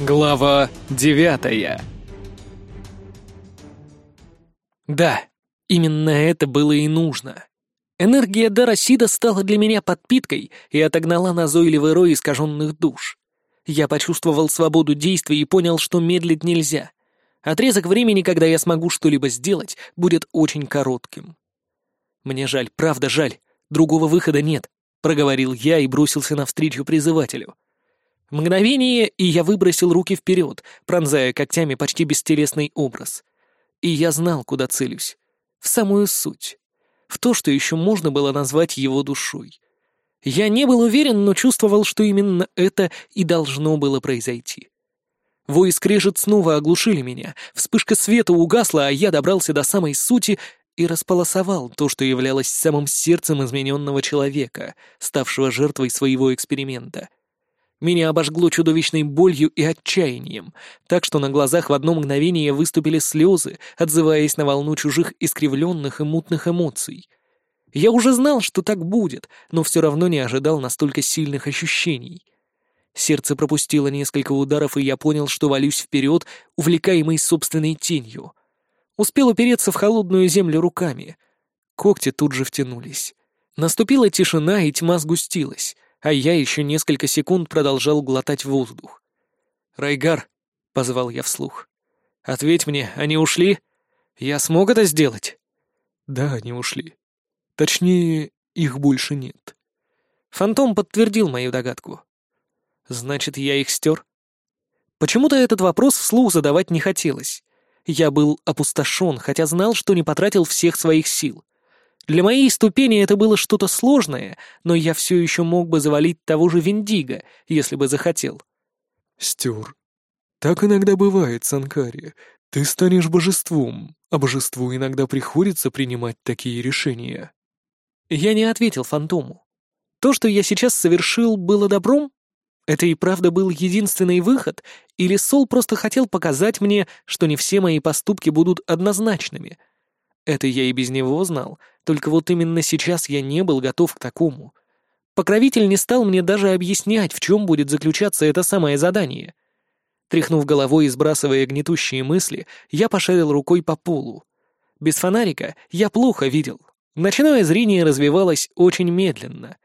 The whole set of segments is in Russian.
Глава девятая Да, именно это было и нужно. Энергия дара Сида стала для меня подпиткой и отогнала назойливый рой искаженных душ. Я почувствовал свободу действий и понял, что медлить нельзя. Отрезок времени, когда я смогу что-либо сделать, будет очень коротким. Мне жаль, правда жаль, другого выхода нет, проговорил я и бросился навстречу призывателю. Мгновение, и я выбросил руки вперед, пронзая когтями почти бестелесный образ. И я знал, куда целюсь. В самую суть. В то, что еще можно было назвать его душой. Я не был уверен, но чувствовал, что именно это и должно было произойти. Вой и скрежет снова оглушили меня, вспышка света угасла, а я добрался до самой сути и располосовал то, что являлось самым сердцем измененного человека, ставшего жертвой своего эксперимента — меня обожгло чудовищной болью и отчаянием, так что на глазах в одно мгновение выступили слезы, отзываясь на волну чужих искривленных и мутных эмоций. Я уже знал, что так будет, но все равно не ожидал настолько сильных ощущений. Сердце пропустило несколько ударов, и я понял, что валюсь вперед, увлекаемый собственной тенью. Успел упереться в холодную землю руками. Когти тут же втянулись. Наступила тишина, и тьма сгустилась а я еще несколько секунд продолжал глотать воздух. «Райгар», — позвал я вслух, — «ответь мне, они ушли? Я смог это сделать?» «Да, они ушли. Точнее, их больше нет». Фантом подтвердил мою догадку. «Значит, я их стер?» Почему-то этот вопрос вслух задавать не хотелось. Я был опустошен, хотя знал, что не потратил всех своих сил. Для моей ступени это было что-то сложное, но я все еще мог бы завалить того же Виндиго, если бы захотел. Стюр, так иногда бывает, Санкари. Ты станешь божеством, а божеству иногда приходится принимать такие решения. Я не ответил фантому. То, что я сейчас совершил, было добром? Это и правда был единственный выход, или Сол просто хотел показать мне, что не все мои поступки будут однозначными — это я и без него знал, только вот именно сейчас я не был готов к такому. Покровитель не стал мне даже объяснять, в чем будет заключаться это самое задание. Тряхнув головой и сбрасывая гнетущие мысли, я пошарил рукой по полу. Без фонарика я плохо видел. Ночное зрение развивалось очень медленно.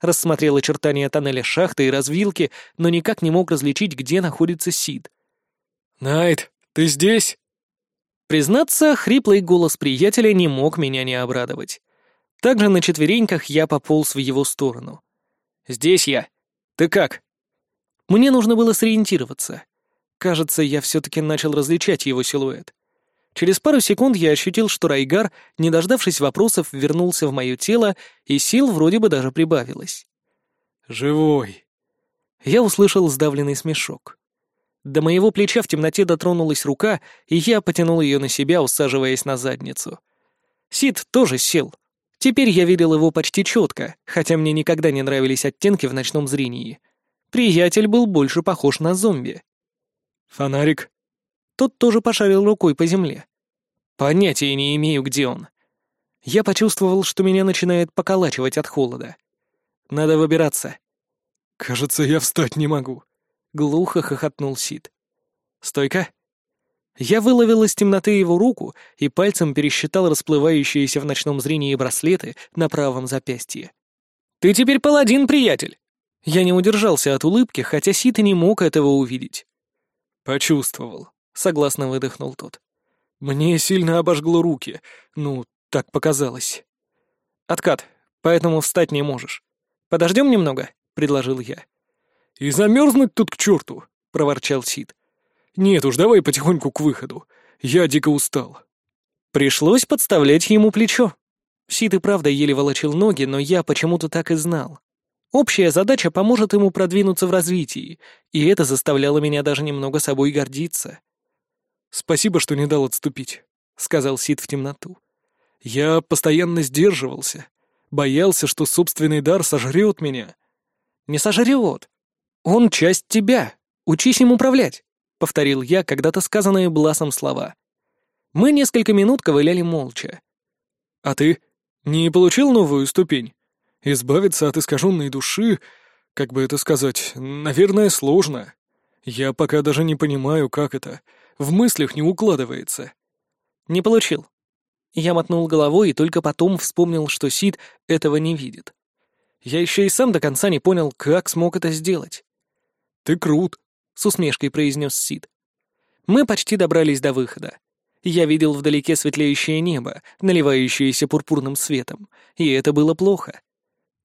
Рассмотрел очертания тоннеля шахты и развилки, но никак не мог различить, где находится Сид. «Найт, ты здесь?» Признаться, хриплый голос приятеля не мог меня не обрадовать. Также на четвереньках я пополз в его сторону. «Здесь я. Ты как?» Мне нужно было сориентироваться. Кажется, я все-таки начал различать его силуэт. Через пару секунд я ощутил, что Райгар, не дождавшись вопросов, вернулся в мое тело, и сил вроде бы даже прибавилось. «Живой!» Я услышал сдавленный смешок. До моего плеча в темноте дотронулась рука, и я потянул ее на себя, усаживаясь на задницу. Сид тоже сел. Теперь я видел его почти четко, хотя мне никогда не нравились оттенки в ночном зрении. Приятель был больше похож на зомби. «Фонарик?» Тот тоже пошарил рукой по земле. Понятия не имею, где он. Я почувствовал, что меня начинает поколачивать от холода. Надо выбираться. «Кажется, я встать не могу», — глухо хохотнул Сид. «Стойка!» Я выловил из темноты его руку и пальцем пересчитал расплывающиеся в ночном зрении браслеты на правом запястье. «Ты теперь паладин, приятель!» Я не удержался от улыбки, хотя Сид и не мог этого увидеть. «Почувствовал», — согласно выдохнул тот. «Мне сильно обожгло руки. Ну, так показалось». «Откат, поэтому встать не можешь. Подождем немного?» — предложил я. «И замерзнуть тут к черту!» — проворчал Сид. «Нет уж, давай потихоньку к выходу. Я дико устал». Пришлось подставлять ему плечо. Сид и правда еле волочил ноги, но я почему-то так и знал. Общая задача поможет ему продвинуться в развитии, и это заставляло меня даже немного собой гордиться. «Спасибо, что не дал отступить», — сказал Сид в темноту. «Я постоянно сдерживался, боялся, что собственный дар сожрет меня». «Не сожрет. «Он часть тебя. Учись им управлять», — повторил я когда-то сказанные Бласом слова. Мы несколько минут ковыляли молча. «А ты не получил новую ступень? Избавиться от искаженной души, как бы это сказать, наверное, сложно. Я пока даже не понимаю, как это. В мыслях не укладывается. Не получил. Я мотнул головой и только потом вспомнил, что Сид этого не видит. Я еще и сам до конца не понял, как смог это сделать. «Ты крут», — с усмешкой произнес Сид. Мы почти добрались до выхода. Я видел вдалеке светлеющее небо, наливающееся пурпурным светом, и это было плохо.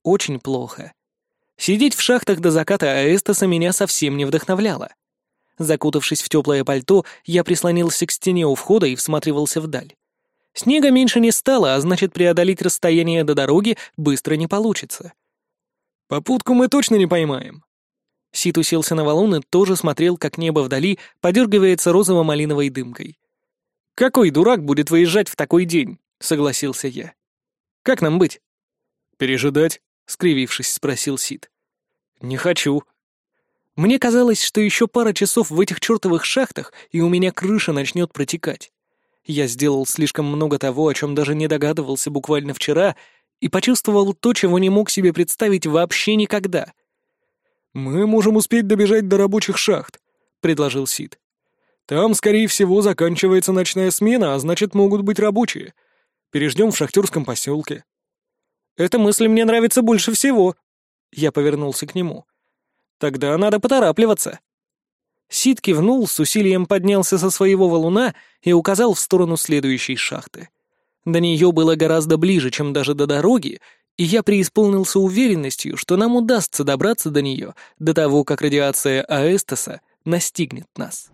Очень плохо. Сидеть в шахтах до заката Аэстаса меня совсем не вдохновляло. Закутавшись в теплое пальто, я прислонился к стене у входа и всматривался вдаль. Снега меньше не стало, а значит, преодолеть расстояние до дороги быстро не получится. «Попутку мы точно не поймаем». Сит уселся на валун и тоже смотрел, как небо вдали подергивается розово-малиновой дымкой. «Какой дурак будет выезжать в такой день?» — согласился я. «Как нам быть?» «Пережидать», — скривившись, спросил Сид. «Не хочу», мне казалось, что еще пара часов в этих чертовых шахтах, и у меня крыша начнет протекать. Я сделал слишком много того, о чем даже не догадывался буквально вчера, и почувствовал то, чего не мог себе представить вообще никогда. «Мы можем успеть добежать до рабочих шахт», — предложил Сид. «Там, скорее всего, заканчивается ночная смена, а значит, могут быть рабочие. Переждем в шахтерском поселке». «Эта мысль мне нравится больше всего». Я повернулся к нему. Тогда надо поторапливаться. Сид кивнул, с усилием поднялся со своего валуна и указал в сторону следующей шахты. До нее было гораздо ближе, чем даже до дороги, и я преисполнился уверенностью, что нам удастся добраться до нее до того, как радиация Аэстаса настигнет нас.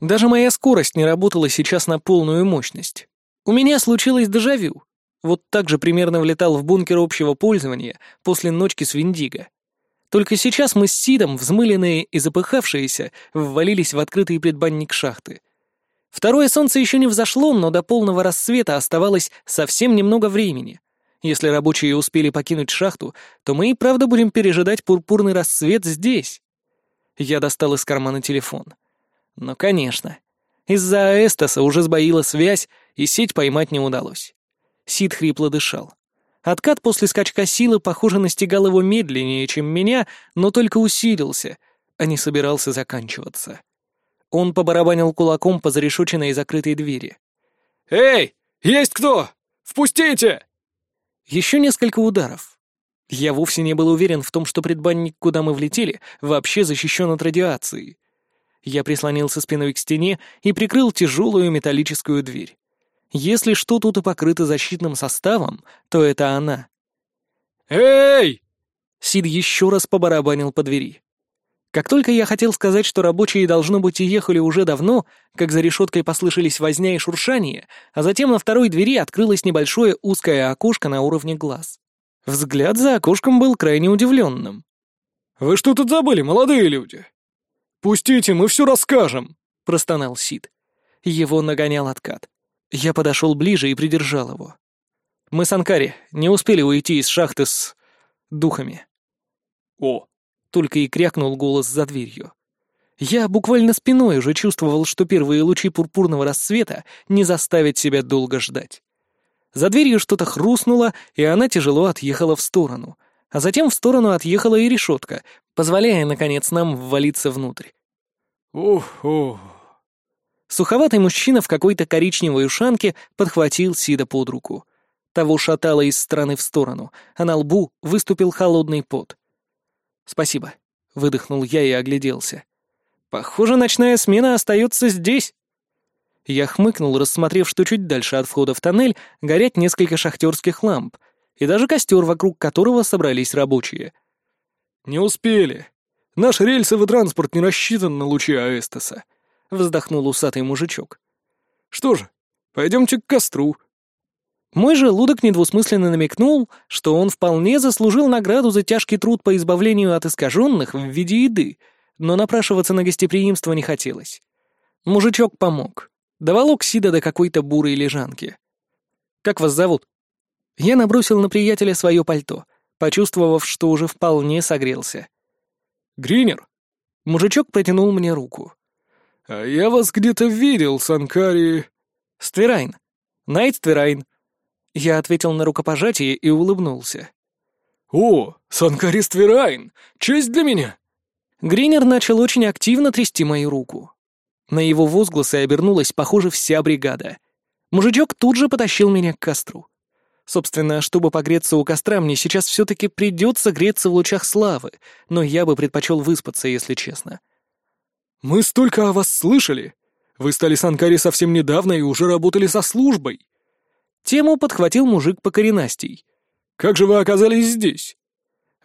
Даже моя скорость не работала сейчас на полную мощность. У меня случилось дежавю. Вот так же примерно влетал в бункер общего пользования после ночки с Виндиго. Только сейчас мы с Сидом, взмыленные и запыхавшиеся, ввалились в открытый предбанник шахты. Второе солнце еще не взошло, но до полного рассвета оставалось совсем немного времени. Если рабочие успели покинуть шахту, то мы и правда будем пережидать пурпурный рассвет здесь. Я достал из кармана телефон. Но, конечно, из-за Аэстаса уже сбоила связь, и сеть поймать не удалось. Сид хрипло дышал. Откат после скачка силы, похоже, настигал его медленнее, чем меня, но только усилился, а не собирался заканчиваться. Он побарабанил кулаком по зарешоченной и закрытой двери. «Эй, есть кто? Впустите!» Еще несколько ударов. Я вовсе не был уверен в том, что предбанник, куда мы влетели, вообще защищен от радиации. Я прислонился спиной к стене и прикрыл тяжелую металлическую дверь. Если что тут и покрыто защитным составом, то это она. «Эй!» Сид еще раз побарабанил по двери. Как только я хотел сказать, что рабочие, должно быть, и ехали уже давно, как за решеткой послышались возня и шуршание, а затем на второй двери открылось небольшое узкое окошко на уровне глаз. Взгляд за окошком был крайне удивленным. «Вы что тут забыли, молодые люди?» «Пустите, мы все расскажем», — простонал Сид. Его нагонял откат. Я подошел ближе и придержал его. Мы с Анкари не успели уйти из шахты с... духами. «О!» — только и крякнул голос за дверью. Я буквально спиной уже чувствовал, что первые лучи пурпурного рассвета не заставят себя долго ждать. За дверью что-то хрустнуло, и она тяжело отъехала в сторону. А затем в сторону отъехала и решетка, позволяя, наконец, нам ввалиться внутрь. «Ух-ух!» Суховатый мужчина в какой-то коричневой ушанке подхватил Сида под руку. Того шатало из стороны в сторону, а на лбу выступил холодный пот. «Спасибо», — выдохнул я и огляделся. «Похоже, ночная смена остается здесь». Я хмыкнул, рассмотрев, что чуть дальше от входа в тоннель горят несколько шахтерских ламп, и даже костер, вокруг которого собрались рабочие. «Не успели. Наш рельсовый транспорт не рассчитан на лучи Аэстаса», — вздохнул усатый мужичок. «Что же, пойдемте к костру». Мой желудок недвусмысленно намекнул, что он вполне заслужил награду за тяжкий труд по избавлению от искаженных в виде еды, но напрашиваться на гостеприимство не хотелось. Мужичок помог. Доволок Сида до какой-то бурой лежанки. «Как вас зовут?» Я набросил на приятеля свое пальто, почувствовав, что уже вполне согрелся. «Гринер?» Мужичок протянул мне руку. «А я вас где-то видел, Санкари...» «Стверайн. Найт Стверайн». Я ответил на рукопожатие и улыбнулся. «О, Санкарист Верайн! Честь для меня!» Гринер начал очень активно трясти мою руку. На его возгласы обернулась, похоже, вся бригада. Мужичок тут же потащил меня к костру. Собственно, чтобы погреться у костра, мне сейчас все-таки придется греться в лучах славы, но я бы предпочел выспаться, если честно. «Мы столько о вас слышали! Вы стали санкари совсем недавно и уже работали со службой!» Тему подхватил мужик по коренастей. «Как же вы оказались здесь?»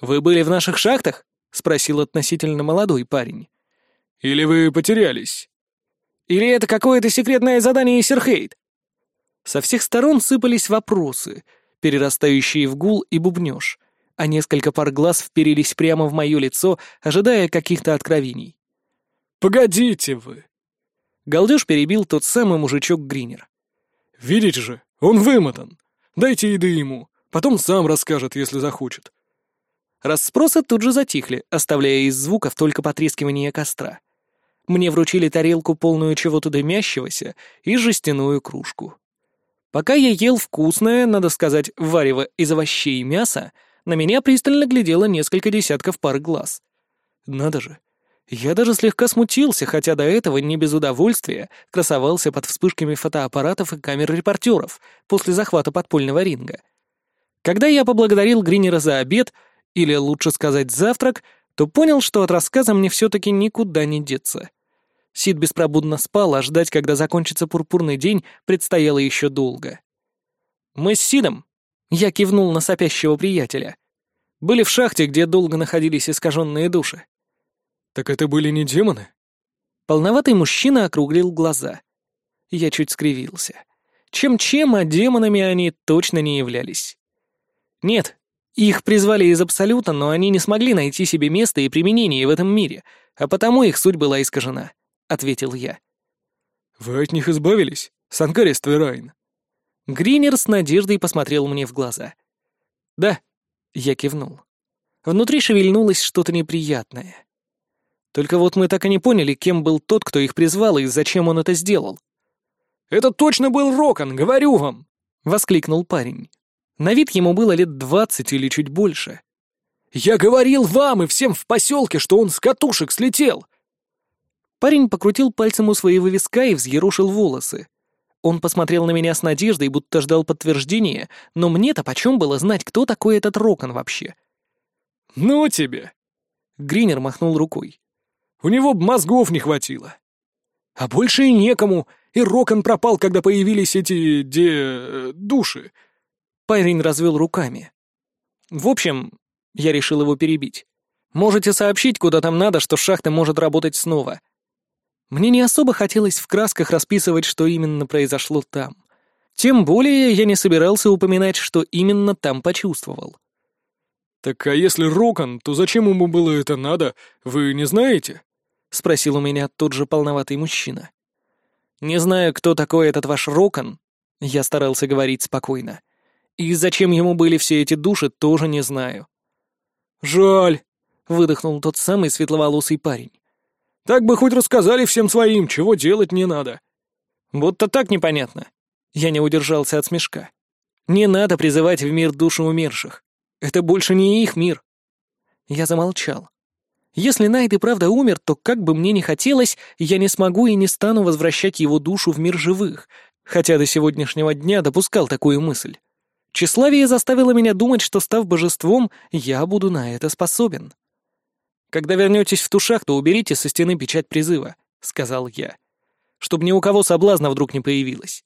«Вы были в наших шахтах?» — спросил относительно молодой парень. «Или вы потерялись?» «Или это какое-то секретное задание Серхейт?» Со всех сторон сыпались вопросы, перерастающие в гул и бубнёж, а несколько пар глаз вперились прямо в моё лицо, ожидая каких-то откровений. «Погодите вы!» Галдеж перебил тот самый мужичок Гринер. «Видите же, он вымотан. Дайте еды ему, потом сам расскажет, если захочет. Расспросы тут же затихли, оставляя из звуков только потрескивание костра. Мне вручили тарелку, полную чего-то дымящегося, и жестяную кружку. Пока я ел вкусное, надо сказать, варево из овощей и мяса, на меня пристально глядело несколько десятков пар глаз. Надо же. Я даже слегка смутился, хотя до этого не без удовольствия красовался под вспышками фотоаппаратов и камер репортеров после захвата подпольного ринга. Когда я поблагодарил Гринера за обед — или лучше сказать завтрак, то понял, что от рассказа мне все-таки никуда не деться. Сид беспробудно спал, а ждать, когда закончится пурпурный день, предстояло еще долго. «Мы с Сидом», — я кивнул на сопящего приятеля, — «были в шахте, где долго находились искаженные души». «Так это были не демоны?» Полноватый мужчина округлил глаза. Я чуть скривился. Чем-чем, а демонами они точно не являлись. Нет, их призвали из Абсолюта, но они не смогли найти себе место и применение в этом мире, а потому их суть была искажена», — ответил я. «Вы от них избавились, Санкарис Твирайн?» Гринер с надеждой посмотрел мне в глаза. «Да», — я кивнул. Внутри шевельнулось что-то неприятное. Только вот мы так и не поняли, кем был тот, кто их призвал и зачем он это сделал. «Это точно был Рокон, говорю вам!» — воскликнул парень. На вид ему было лет двадцать или чуть больше. «Я говорил вам и всем в поселке, что он с катушек слетел!» Парень покрутил пальцем у своего виска и взъерошил волосы. Он посмотрел на меня с надеждой, будто ждал подтверждения, но мне-то почем было знать, кто такой этот Рокон вообще? «Ну тебе!» Гринер махнул рукой. «У него б мозгов не хватило. А больше и некому, и Рокон пропал, когда появились эти... де... души. Парень развел руками. «В общем...» — я решил его перебить. «Можете сообщить, куда там надо, что шахта может работать снова». Мне не особо хотелось в красках расписывать, что именно произошло там. Тем более я не собирался упоминать, что именно там почувствовал. «Так а если Рокон, то зачем ему было это надо, вы не знаете?» — спросил у меня тот же полноватый мужчина. «Не знаю, кто такой этот ваш Рокон», — я старался говорить спокойно. И зачем ему были все эти души, тоже не знаю. «Жаль», — выдохнул тот самый светловолосый парень. «Так бы хоть рассказали всем своим, чего делать не надо». «Будто так непонятно». Я не удержался от смешка. «Не надо призывать в мир души умерших. Это больше не их мир». Я замолчал. Если Найт и правда умер, то как бы мне ни хотелось, я не смогу и не стану возвращать его душу в мир живых, хотя до сегодняшнего дня допускал такую мысль. Тщеславие заставило меня думать, что, став божеством, я буду на это способен. «Когда вернетесь в ту шахту, уберите со стены печать призыва», — сказал я. «Чтобы ни у кого соблазна вдруг не появилось».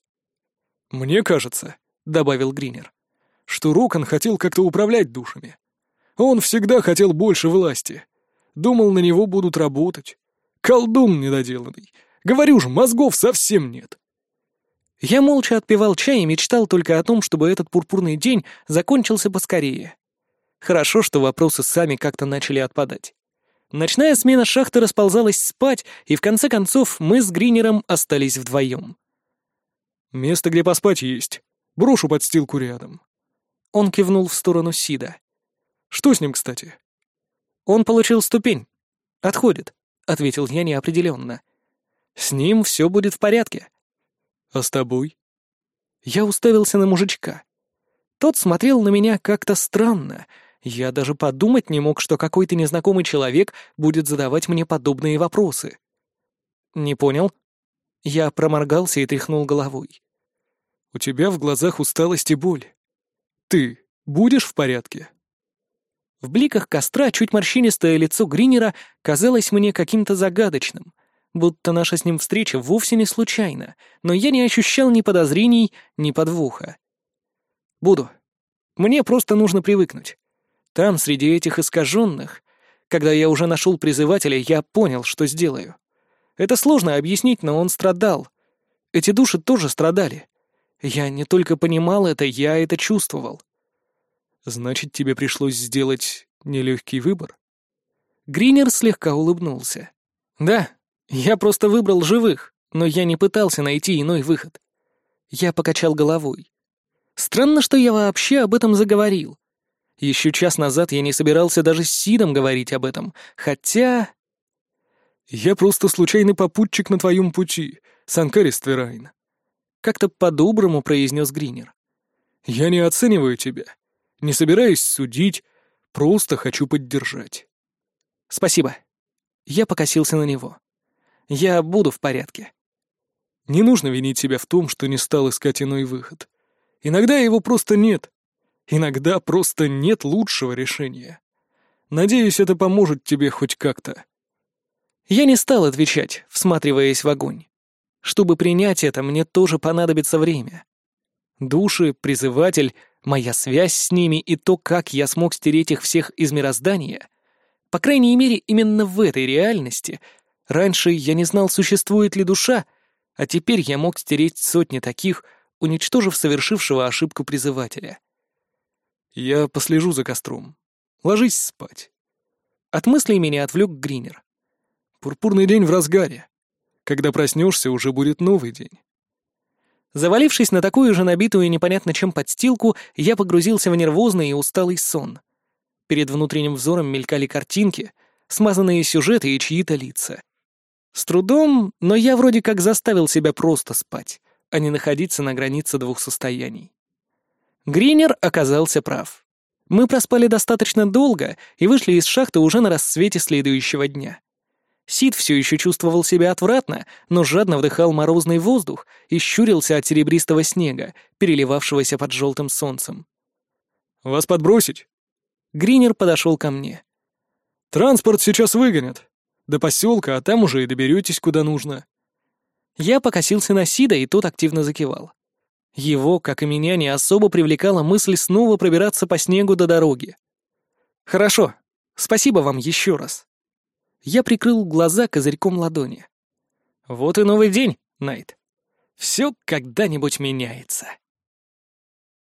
«Мне кажется», — добавил Гринер, — «что Рокон хотел как-то управлять душами. Он всегда хотел больше власти. Думал, на него будут работать. Колдун недоделанный. Говорю же, мозгов совсем нет. Я молча отпивал чай и мечтал только о том, чтобы этот пурпурный день закончился поскорее. Хорошо, что вопросы сами как-то начали отпадать. Ночная смена шахты расползалась спать, и в конце концов мы с Гринером остались вдвоем. «Место, где поспать, есть. Брошу подстилку рядом». Он кивнул в сторону Сида. «Что с ним, кстати?» «Он получил ступень. Отходит», — ответил я неопределенно. «С ним все будет в порядке». «А с тобой?» Я уставился на мужичка. Тот смотрел на меня как-то странно, Я даже подумать не мог, что какой-то незнакомый человек будет задавать мне подобные вопросы. Не понял? Я проморгался и тряхнул головой. У тебя в глазах усталость и боль. Ты будешь в порядке? В бликах костра чуть морщинистое лицо Гринера казалось мне каким-то загадочным, будто наша с ним встреча вовсе не случайна, но я не ощущал ни подозрений, ни подвоха. Буду. Мне просто нужно привыкнуть. Там, среди этих искаженных, когда я уже нашел призывателя, я понял, что сделаю. Это сложно объяснить, но он страдал. Эти души тоже страдали. Я не только понимал это, я это чувствовал. Значит, тебе пришлось сделать нелегкий выбор? Гринер слегка улыбнулся. Да, я просто выбрал живых, но я не пытался найти иной выход. Я покачал головой. Странно, что я вообще об этом заговорил. Еще час назад я не собирался даже с Сидом говорить об этом, хотя... «Я просто случайный попутчик на твоем пути, Санкари Стверайн», — как-то по-доброму произнес Гринер. «Я не оцениваю тебя. Не собираюсь судить, просто хочу поддержать. Спасибо. Я покосился на него. Я буду в порядке. Не нужно винить себя в том, что не стал искать иной выход. Иногда его просто нет. Иногда просто нет лучшего решения. Надеюсь, это поможет тебе хоть как-то. Я не стал отвечать, всматриваясь в огонь. Чтобы принять это, мне тоже понадобится время. Души, призыватель, моя связь с ними и то, как я смог стереть их всех из мироздания, по крайней мере, именно в этой реальности, раньше я не знал, существует ли душа, а теперь я мог стереть сотни таких, уничтожив совершившего ошибку призывателя. «Я послежу за костром. Ложись спать». От мыслей меня отвлек Гринер. «Пурпурный день в разгаре. Когда проснешься, уже будет новый день». Завалившись на такую же набитую непонятно чем подстилку, я погрузился в нервозный и усталый сон. Перед внутренним взором мелькали картинки, смазанные сюжеты и чьи-то лица. С трудом, но я вроде как заставил себя просто спать, а не находиться на границе двух состояний. Гринер оказался прав. Мы проспали достаточно долго и вышли из шахты уже на рассвете следующего дня. Сид все еще чувствовал себя отвратно, но жадно вдыхал морозный воздух и щурился от серебристого снега, переливавшегося под желтым солнцем. «Вас подбросить?» Гринер подошел ко мне. «Транспорт сейчас выгонят. До поселка, а там уже и доберетесь куда нужно». Я покосился на Сида, и тот активно закивал. Его, как и меня, не особо привлекала мысль снова пробираться по снегу до дороги. «Хорошо. Спасибо вам еще раз». Я прикрыл глаза козырьком ладони. Вот и новый день, Найт. Все когда-нибудь меняется.